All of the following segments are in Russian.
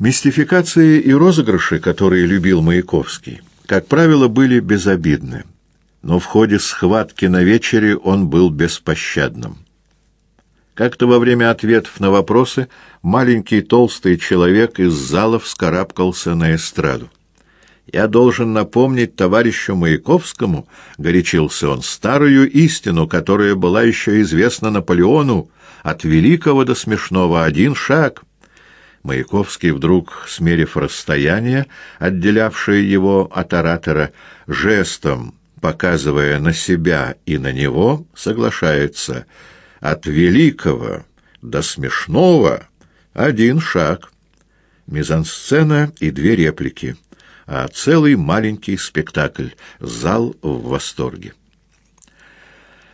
Мистификации и розыгрыши, которые любил Маяковский, как правило, были безобидны, но в ходе схватки на вечере он был беспощадным. Как-то во время ответов на вопросы маленький толстый человек из зала вскарабкался на эстраду. «Я должен напомнить товарищу Маяковскому, — горячился он, — старую истину, которая была еще известна Наполеону, от великого до смешного один шаг — Маяковский вдруг, смерив расстояние, отделявшее его от оратора, жестом, показывая на себя и на него, соглашается «От великого до смешного один шаг». Мизансцена и две реплики, а целый маленький спектакль, зал в восторге.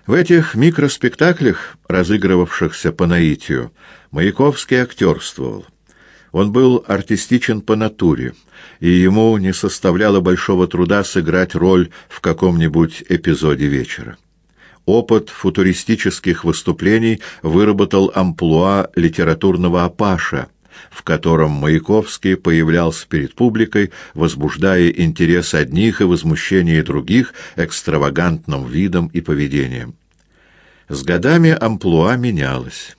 В этих микроспектаклях, разыгрывавшихся по наитию, Маяковский актерствовал. Он был артистичен по натуре, и ему не составляло большого труда сыграть роль в каком-нибудь эпизоде вечера. Опыт футуристических выступлений выработал амплуа литературного апаша, в котором Маяковский появлялся перед публикой, возбуждая интерес одних и возмущение других экстравагантным видом и поведением. С годами амплуа менялось.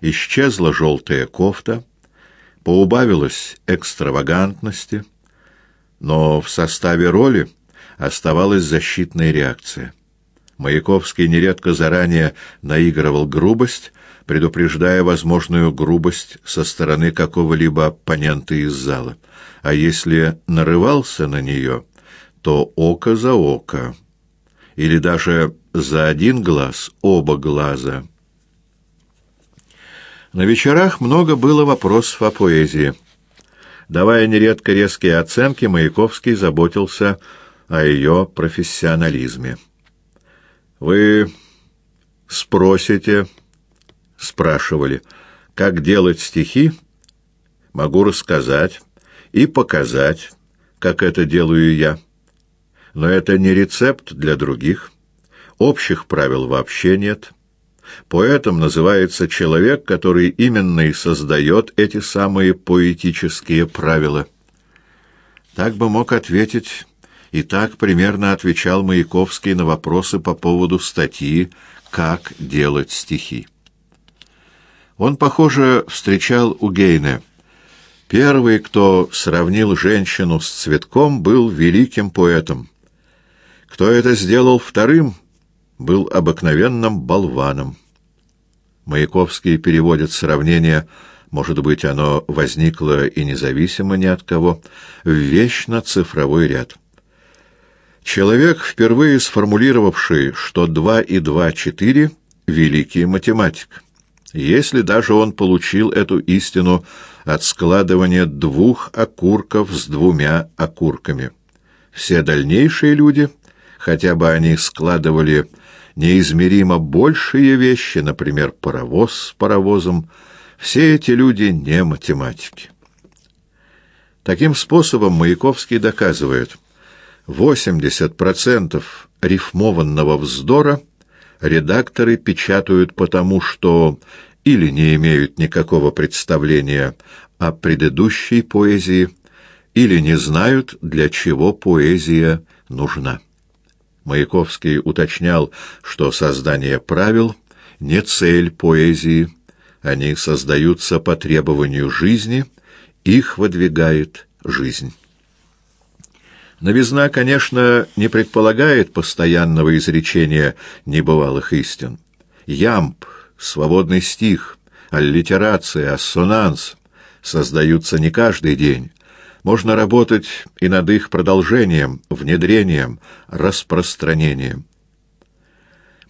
Исчезла желтая кофта, поубавилось экстравагантности, но в составе роли оставалась защитная реакция. Маяковский нередко заранее наигрывал грубость, предупреждая возможную грубость со стороны какого-либо оппонента из зала, а если нарывался на нее, то око за око, или даже за один глаз оба глаза — на вечерах много было вопросов о поэзии. Давая нередко резкие оценки, Маяковский заботился о ее профессионализме. «Вы спросите, — спрашивали, — как делать стихи? Могу рассказать и показать, как это делаю я. Но это не рецепт для других. Общих правил вообще нет». Поэтом называется человек, который именно и создает эти самые поэтические правила. Так бы мог ответить, и так примерно отвечал Маяковский на вопросы по поводу статьи «Как делать стихи». Он, похоже, встречал у Гейне. Первый, кто сравнил женщину с цветком, был великим поэтом. Кто это сделал вторым, был обыкновенным болваном. Маяковский переводит сравнение, может быть, оно возникло и независимо ни от кого, в вечно-цифровой ряд. Человек, впервые сформулировавший, что 2 и 2 — 4, великий математик. Если даже он получил эту истину от складывания двух окурков с двумя окурками. Все дальнейшие люди, хотя бы они складывали неизмеримо большие вещи, например, паровоз с паровозом, все эти люди не математики. Таким способом Маяковский доказывает, 80% рифмованного вздора редакторы печатают потому, что или не имеют никакого представления о предыдущей поэзии, или не знают, для чего поэзия нужна. Маяковский уточнял, что создание правил — не цель поэзии, они создаются по требованию жизни, их выдвигает жизнь. Новизна, конечно, не предполагает постоянного изречения небывалых истин. Ямб, свободный стих, аллитерация, ассонанс создаются не каждый день, можно работать и над их продолжением, внедрением, распространением.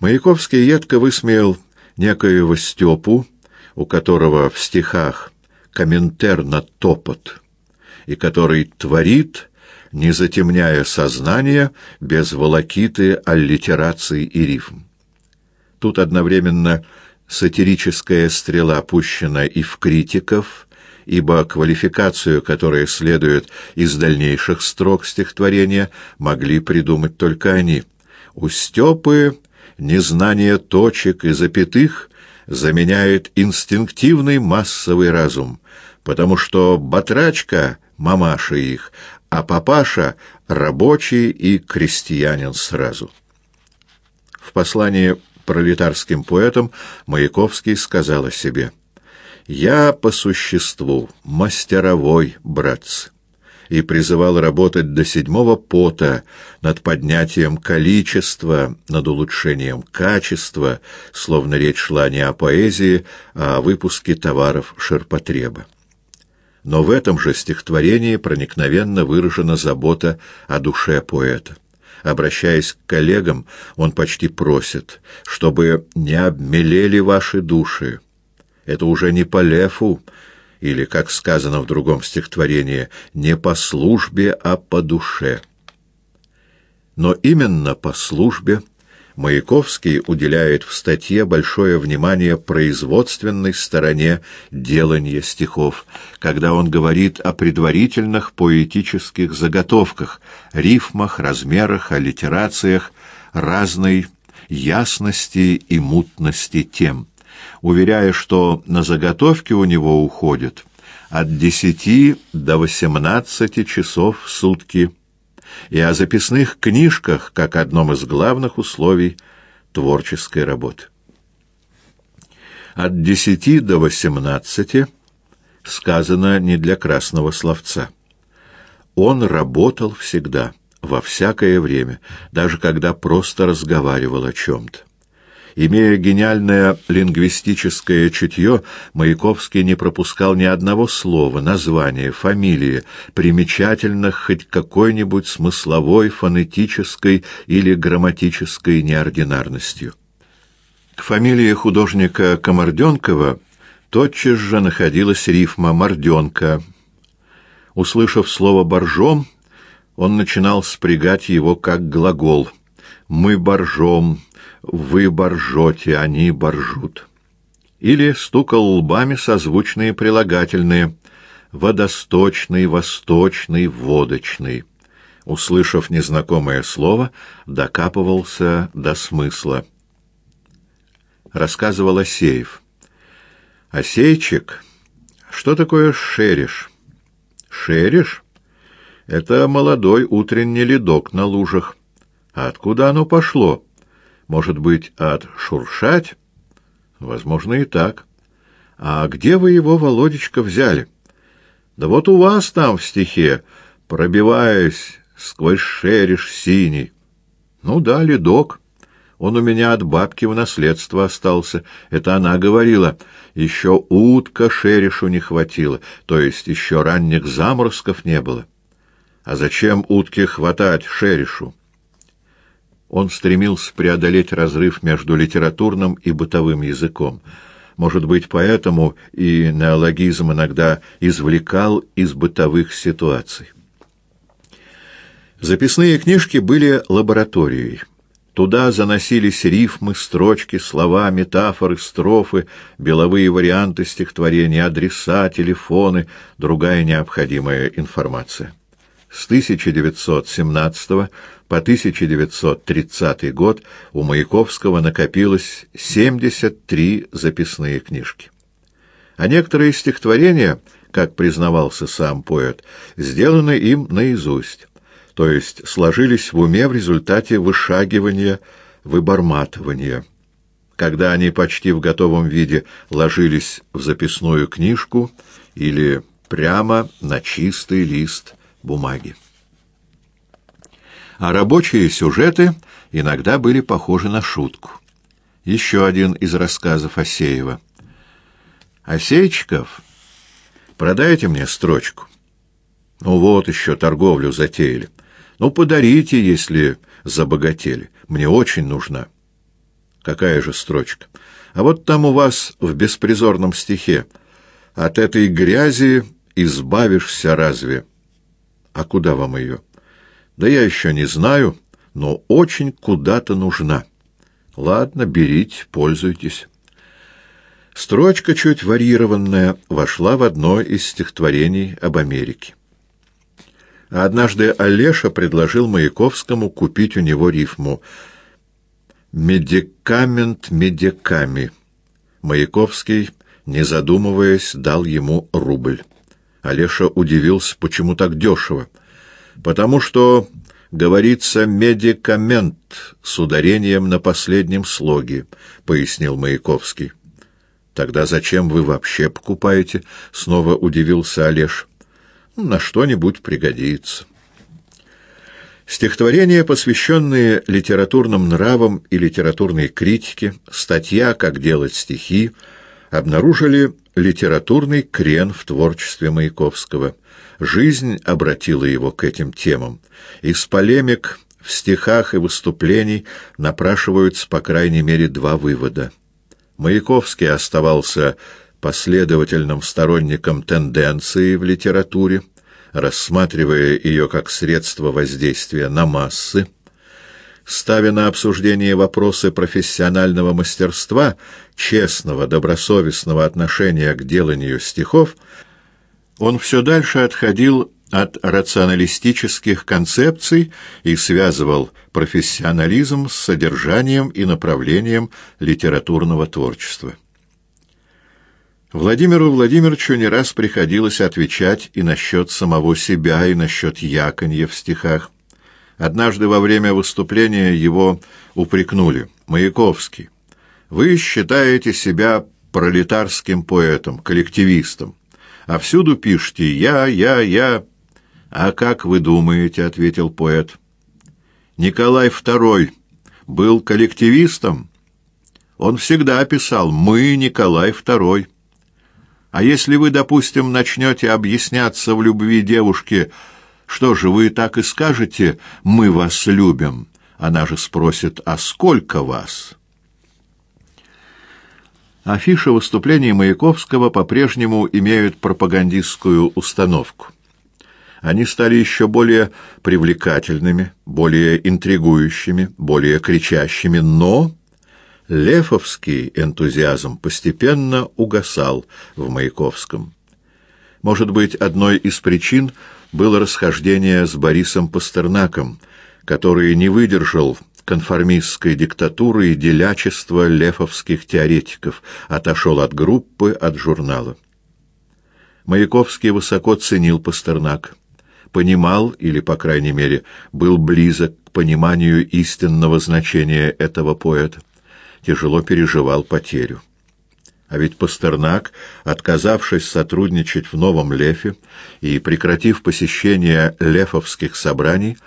Маяковский едко высмеял некоего Степу, у которого в стихах комментарно топот, и который творит, не затемняя сознание, без волокиты, аллитераций и рифм. Тут одновременно сатирическая стрела пущена и в критиков, ибо квалификацию, которая следует из дальнейших строк стихотворения, могли придумать только они. У Степы незнание точек и запятых заменяет инстинктивный массовый разум. потому что батрачка — мамаша их, а папаша — рабочий и крестьянин сразу. В послании пролетарским поэтам Маяковский сказал о себе «Я по существу мастеровой, братцы» и призывал работать до седьмого пота над поднятием количества, над улучшением качества, словно речь шла не о поэзии, а о выпуске товаров ширпотреба. Но в этом же стихотворении проникновенно выражена забота о душе поэта. Обращаясь к коллегам, он почти просит, чтобы не обмелели ваши души. Это уже не по лефу, или, как сказано в другом стихотворении, не по службе, а по душе. Но именно по службе Маяковский уделяет в статье большое внимание производственной стороне делания стихов, когда он говорит о предварительных поэтических заготовках, рифмах, размерах, аллитерациях, разной ясности и мутности тем, уверяя, что на заготовки у него уходит от десяти до восемнадцати часов в сутки – и о записных книжках как одном из главных условий творческой работы. От десяти до восемнадцати сказано не для красного словца. Он работал всегда, во всякое время, даже когда просто разговаривал о чем-то. Имея гениальное лингвистическое чутье, Маяковский не пропускал ни одного слова, названия, фамилии, примечательных хоть какой-нибудь смысловой, фонетической или грамматической неординарностью. К фамилии художника Комарденкова тотчас же находилась рифма «Морденка». Услышав слово «боржом», он начинал спрягать его как глагол «мы боржом», «Вы боржете, они боржут». Или стукал лбами созвучные прилагательные «водосточный», «восточный», «водочный». Услышав незнакомое слово, докапывался до смысла. Рассказывал Осеев. «Осейчик, что такое шериш?» «Шериш? Это молодой утренний ледок на лужах. А откуда оно пошло?» Может быть, от шуршать? Возможно, и так. А где вы его, Володечка, взяли? Да вот у вас там в стихе, пробиваясь сквозь шериш синий. Ну да, ледок. Он у меня от бабки в наследство остался. Это она говорила. Еще утка шеришу не хватило, то есть еще ранних заморозков не было. А зачем утке хватать шеришу? Он стремился преодолеть разрыв между литературным и бытовым языком. Может быть, поэтому и неологизм иногда извлекал из бытовых ситуаций. Записные книжки были лабораторией. Туда заносились рифмы, строчки, слова, метафоры, строфы, беловые варианты стихотворений, адреса, телефоны, другая необходимая информация. С 1917 по 1930 год у Маяковского накопилось 73 записные книжки. А некоторые стихотворения, как признавался сам поэт, сделаны им наизусть, то есть сложились в уме в результате вышагивания, выборматывания. Когда они почти в готовом виде ложились в записную книжку или прямо на чистый лист бумаги. А рабочие сюжеты иногда были похожи на шутку. Еще один из рассказов Осеева. «Осейчиков, продайте мне строчку». «Ну вот еще торговлю затеяли. Ну, подарите, если забогатели. Мне очень нужна». «Какая же строчка?» «А вот там у вас в беспризорном стихе. От этой грязи избавишься разве?» А куда вам ее? Да я еще не знаю, но очень куда-то нужна. Ладно, берите, пользуйтесь. Строчка, чуть варьированная, вошла в одно из стихотворений об Америке. Однажды Олеша предложил Маяковскому купить у него рифму «Медикамент медиками». Маяковский, не задумываясь, дал ему рубль. Олеша удивился, почему так дешево. «Потому что, говорится, медикамент с ударением на последнем слоге», — пояснил Маяковский. «Тогда зачем вы вообще покупаете?» — снова удивился Олеж. «На что-нибудь пригодится». Стихотворения, посвященные литературным нравам и литературной критике, статья «Как делать стихи», обнаружили литературный крен в творчестве Маяковского. Жизнь обратила его к этим темам. Из полемик в стихах и выступлений напрашиваются по крайней мере два вывода. Маяковский оставался последовательным сторонником тенденции в литературе, рассматривая ее как средство воздействия на массы, ставя на обсуждение вопросы профессионального мастерства, честного, добросовестного отношения к деланию стихов, он все дальше отходил от рационалистических концепций и связывал профессионализм с содержанием и направлением литературного творчества. Владимиру Владимировичу не раз приходилось отвечать и насчет самого себя, и насчет яконья в стихах. Однажды во время выступления его упрекнули. «Маяковский, вы считаете себя пролетарским поэтом, коллективистом, а всюду пишете «я, я, я». «А как вы думаете?» — ответил поэт. «Николай II был коллективистом. Он всегда писал «мы, Николай II». А если вы, допустим, начнете объясняться в любви девушке что же, вы так и скажете «мы вас любим»? Она же спросит «а сколько вас?» Афиши выступлений Маяковского по-прежнему имеют пропагандистскую установку. Они стали еще более привлекательными, более интригующими, более кричащими, но лефовский энтузиазм постепенно угасал в Маяковском. Может быть, одной из причин – было расхождение с Борисом Пастернаком, который не выдержал конформистской диктатуры и делячества лефовских теоретиков, отошел от группы, от журнала. Маяковский высоко ценил Пастернак, понимал, или, по крайней мере, был близок к пониманию истинного значения этого поэта, тяжело переживал потерю. А ведь Пастернак, отказавшись сотрудничать в Новом Лефе и прекратив посещение лефовских собраний,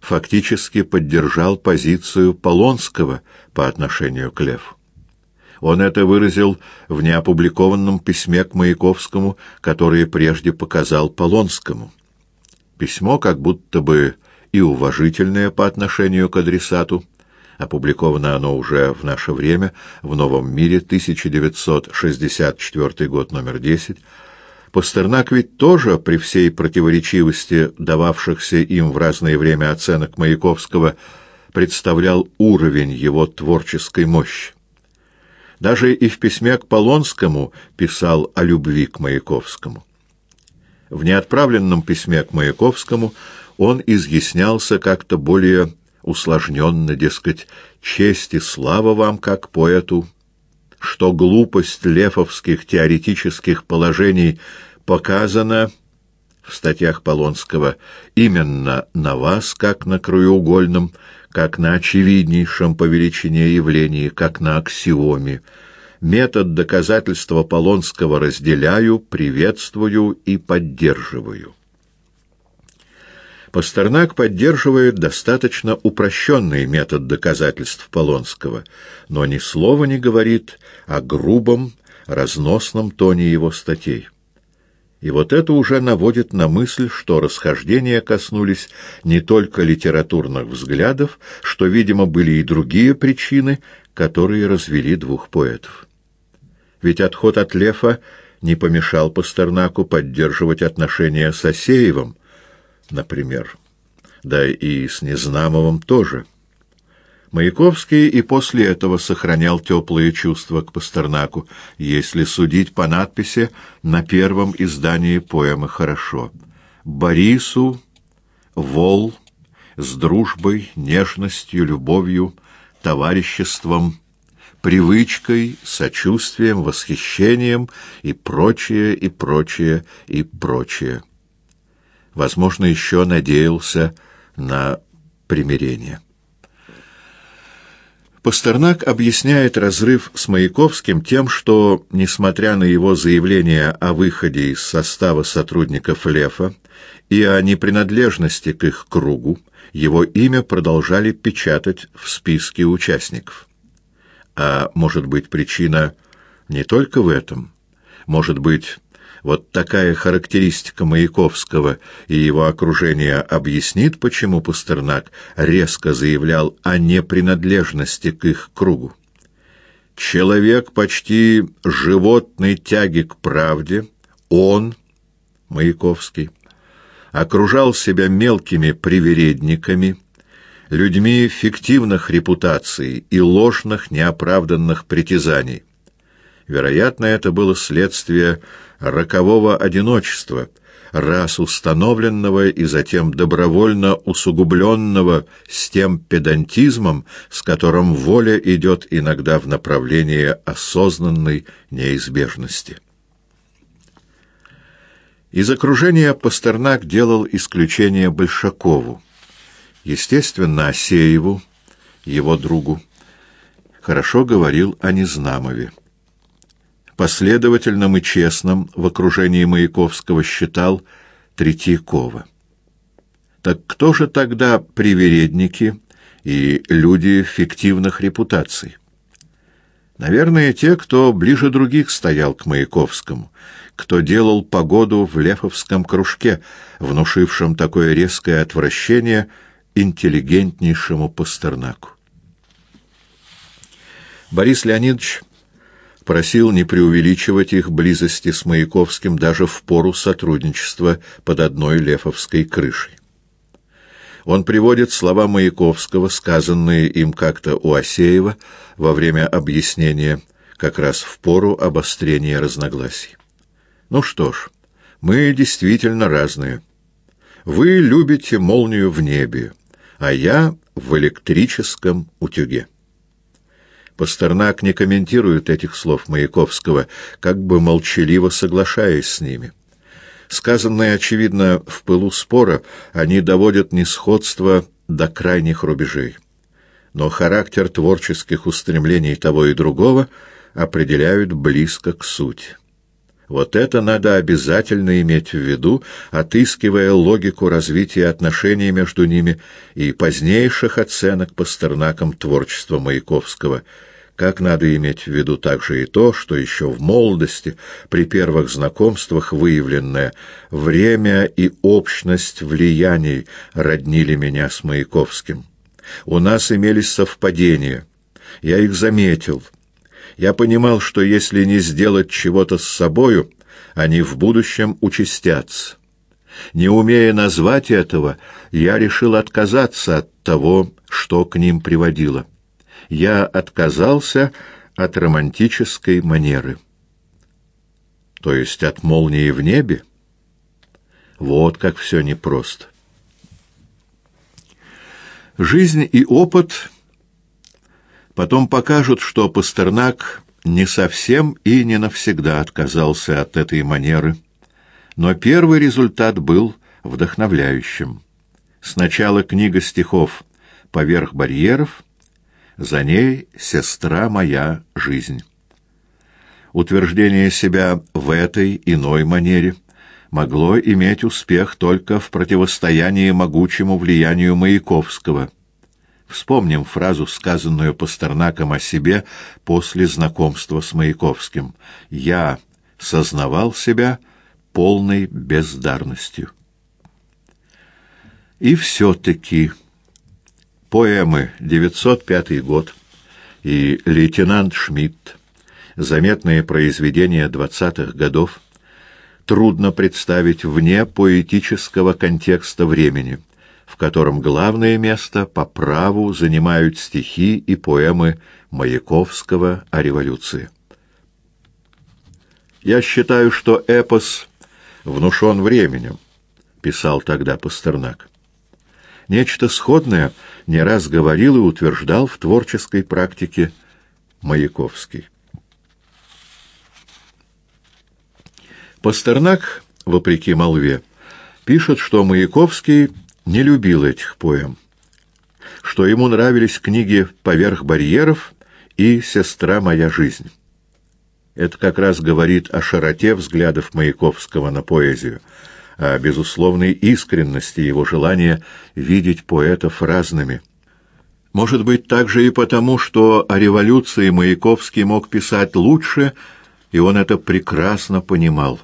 фактически поддержал позицию Полонского по отношению к Лефу. Он это выразил в неопубликованном письме к Маяковскому, которое прежде показал Полонскому. Письмо как будто бы и уважительное по отношению к адресату, Опубликовано оно уже в наше время, в «Новом мире», 1964 год, номер 10. Пастернак ведь тоже, при всей противоречивости дававшихся им в разное время оценок Маяковского, представлял уровень его творческой мощи. Даже и в письме к Полонскому писал о любви к Маяковскому. В неотправленном письме к Маяковскому он изъяснялся как-то более усложненно, дескать, честь и слава вам как поэту, что глупость лефовских теоретических положений показана в статьях Полонского именно на вас, как на краеугольном, как на очевиднейшем по величине явлении, как на аксиоме. Метод доказательства Полонского разделяю, приветствую и поддерживаю. Пастернак поддерживает достаточно упрощенный метод доказательств Полонского, но ни слова не говорит о грубом, разносном тоне его статей. И вот это уже наводит на мысль, что расхождения коснулись не только литературных взглядов, что, видимо, были и другие причины, которые развели двух поэтов. Ведь отход от Лефа не помешал Пастернаку поддерживать отношения с Осеевым, например. Да и с Незнамовым тоже. Маяковский и после этого сохранял теплые чувства к Пастернаку, если судить по надписи на первом издании поэмы «Хорошо». Борису, Вол, с дружбой, нежностью, любовью, товариществом, привычкой, сочувствием, восхищением и прочее, и прочее, и прочее. Возможно, еще надеялся на примирение. Пастернак объясняет разрыв с Маяковским тем, что, несмотря на его заявление о выходе из состава сотрудников Лефа и о непринадлежности к их кругу, его имя продолжали печатать в списке участников. А может быть причина не только в этом? Может быть, вот такая характеристика Маяковского и его окружения объяснит, почему Пастернак резко заявлял о непринадлежности к их кругу. Человек почти животной тяги к правде, он, Маяковский, окружал себя мелкими привередниками, людьми фиктивных репутаций и ложных неоправданных притязаний. Вероятно, это было следствие рокового одиночества, раз установленного и затем добровольно усугубленного с тем педантизмом, с которым воля идет иногда в направлении осознанной неизбежности. Из окружения Пастернак делал исключение Большакову, естественно, Асееву, его другу, хорошо говорил о Незнамове последовательным и честным в окружении Маяковского считал Третьякова. Так кто же тогда привередники и люди фиктивных репутаций? Наверное, те, кто ближе других стоял к Маяковскому, кто делал погоду в Лефовском кружке, внушившем такое резкое отвращение интеллигентнейшему Пастернаку. Борис Леонидович просил не преувеличивать их близости с Маяковским даже в пору сотрудничества под одной лефовской крышей. Он приводит слова Маяковского, сказанные им как-то у Асеева во время объяснения, как раз в пору обострения разногласий. Ну что ж, мы действительно разные. Вы любите молнию в небе, а я в электрическом утюге. Пастернак не комментирует этих слов Маяковского, как бы молчаливо соглашаясь с ними. Сказанное, очевидно, в пылу спора, они доводят несходство до крайних рубежей. Но характер творческих устремлений того и другого определяют близко к сути. Вот это надо обязательно иметь в виду, отыскивая логику развития отношений между ними и позднейших оценок Пастернаком творчества Маяковского – как надо иметь в виду также и то, что еще в молодости, при первых знакомствах выявленное время и общность влияний роднили меня с Маяковским. У нас имелись совпадения. Я их заметил. Я понимал, что если не сделать чего-то с собою, они в будущем участятся. Не умея назвать этого, я решил отказаться от того, что к ним приводило я отказался от романтической манеры. То есть от молнии в небе? Вот как все непросто. Жизнь и опыт потом покажут, что Пастернак не совсем и не навсегда отказался от этой манеры, но первый результат был вдохновляющим. Сначала книга стихов «Поверх барьеров», за ней сестра моя жизнь. Утверждение себя в этой иной манере могло иметь успех только в противостоянии могучему влиянию Маяковского. Вспомним фразу, сказанную Пастернаком о себе после знакомства с Маяковским. «Я сознавал себя полной бездарностью». И все-таки поэмы «905 год» и «Лейтенант Шмидт», заметные произведения двадцатых годов, трудно представить вне поэтического контекста времени, в котором главное место по праву занимают стихи и поэмы Маяковского о революции. «Я считаю, что эпос внушен временем», — писал тогда Пастернак. Нечто сходное не раз говорил и утверждал в творческой практике Маяковский. Пастернак, вопреки молве, пишет, что Маяковский не любил этих поэм, что ему нравились книги «Поверх барьеров» и «Сестра моя жизнь». Это как раз говорит о широте взглядов Маяковского на поэзию, о безусловной искренности его желания видеть поэтов разными. Может быть, также и потому, что о революции Маяковский мог писать лучше, и он это прекрасно понимал.